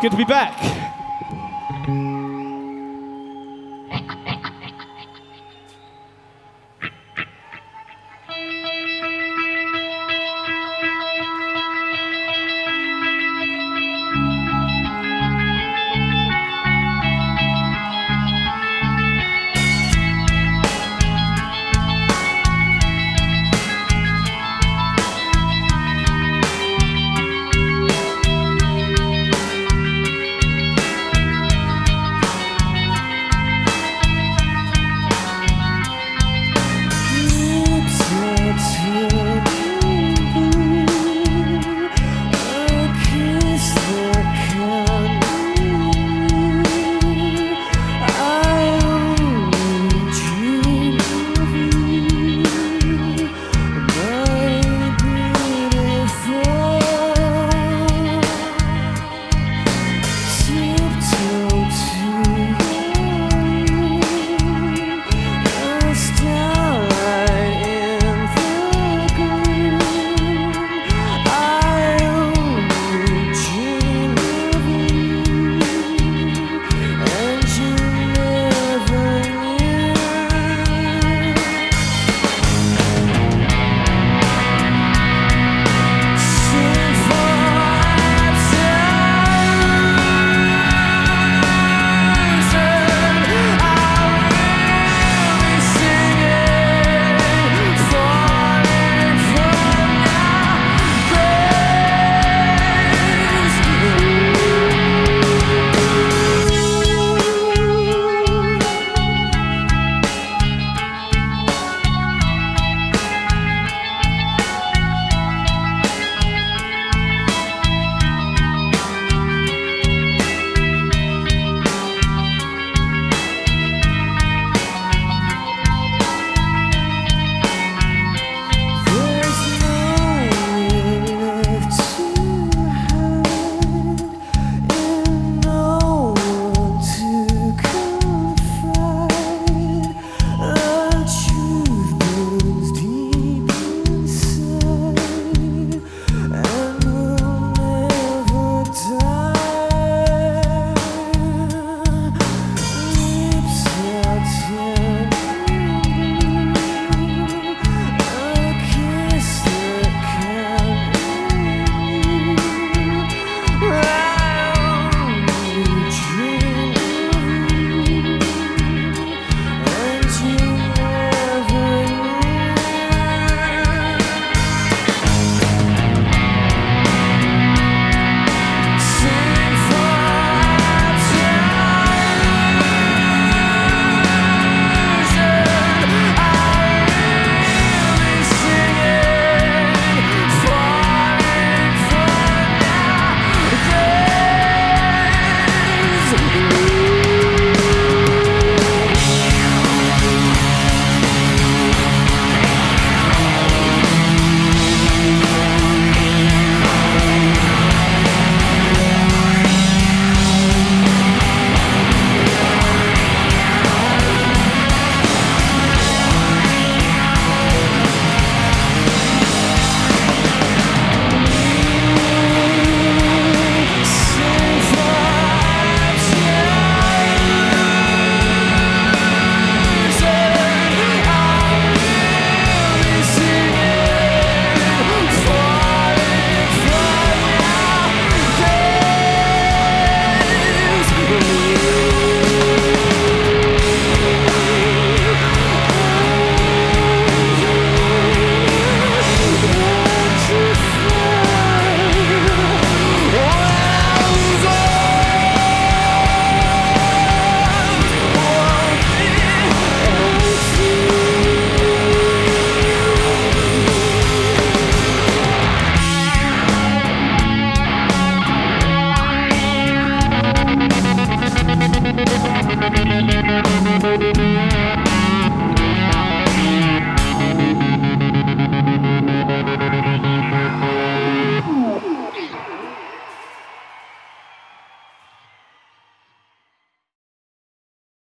It's good to be back.